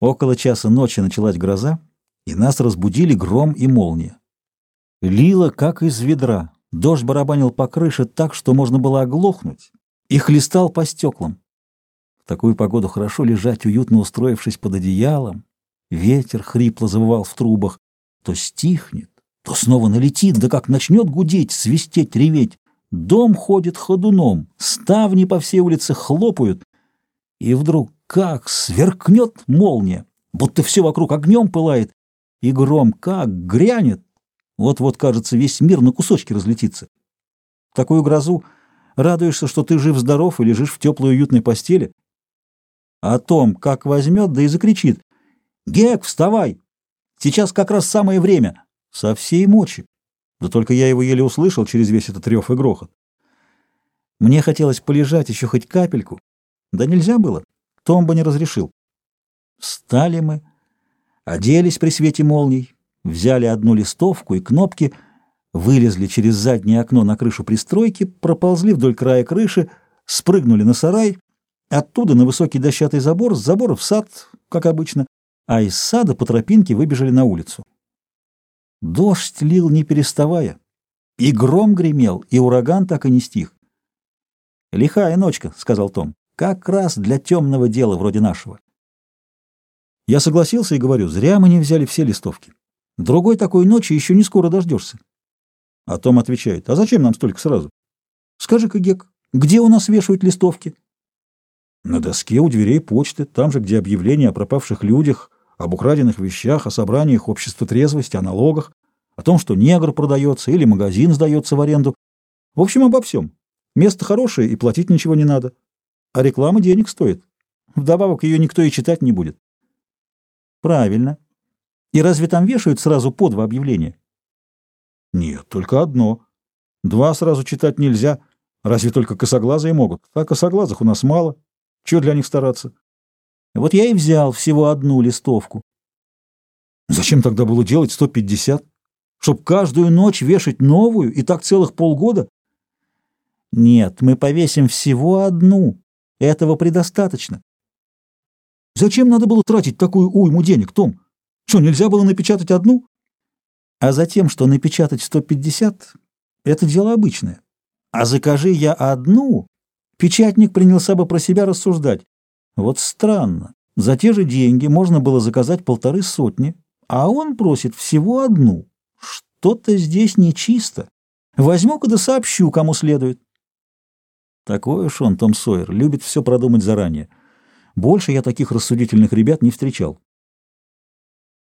Около часа ночи началась гроза, и нас разбудили гром и молния. Лило, как из ведра. Дождь барабанил по крыше так, что можно было оглохнуть, и хлестал по стеклам. В такую погоду хорошо лежать, уютно устроившись под одеялом. Ветер хрипло завывал в трубах. То стихнет, то снова налетит, да как начнет гудеть, свистеть, реветь. Дом ходит ходуном, ставни по всей улице хлопают. И вдруг как сверкнет молния, будто все вокруг огнем пылает, и гром как грянет. Вот-вот, кажется, весь мир на кусочки разлетится. Такую грозу радуешься, что ты жив-здоров и лежишь в теплой уютной постели. А том, как возьмет, да и закричит. «Гек, вставай! Сейчас как раз самое время!» Со всей мочи. Да только я его еле услышал через весь этот рев и грохот. Мне хотелось полежать еще хоть капельку. Да нельзя было. Том бы не разрешил. Встали мы, оделись при свете молний, взяли одну листовку и кнопки, вылезли через заднее окно на крышу пристройки, проползли вдоль края крыши, спрыгнули на сарай, оттуда на высокий дощатый забор, с забора в сад, как обычно, а из сада по тропинке выбежали на улицу. Дождь лил не переставая, и гром гремел, и ураган так и не стих. «Лихая ночка», — сказал Том, — «как раз для темного дела вроде нашего». Я согласился и говорю, зря мы не взяли все листовки. Другой такой ночи еще не скоро дождешься. А Том отвечает, а зачем нам столько сразу? Скажи-ка, Гек, где у нас вешают листовки? На доске у дверей почты, там же, где объявления о пропавших людях, об украденных вещах, о собраниях общества трезвости, о налогах, о том, что негр продается или магазин сдается в аренду. В общем, обо всем. Место хорошее, и платить ничего не надо. А реклама денег стоит. Вдобавок ее никто и читать не будет. Правильно. И разве там вешают сразу по два объявления? Нет, только одно. Два сразу читать нельзя. Разве только косоглазые могут? А косоглазых у нас мало. Чего для них стараться? Вот я и взял всего одну листовку. Зачем тогда было делать 150? Чтоб каждую ночь вешать новую и так целых полгода? Нет, мы повесим всего одну. Этого предостаточно. Зачем надо было тратить такую уйму денег, Том? Что, нельзя было напечатать одну? А затем, что напечатать 150 — это дело обычное. А закажи я одну, печатник принялся бы про себя рассуждать. Вот странно. За те же деньги можно было заказать полторы сотни, а он просит всего одну. Что-то здесь нечисто. Возьму-ка да сообщу, кому следует. Такой уж он, Том Сойер, любит все продумать заранее. Больше я таких рассудительных ребят не встречал.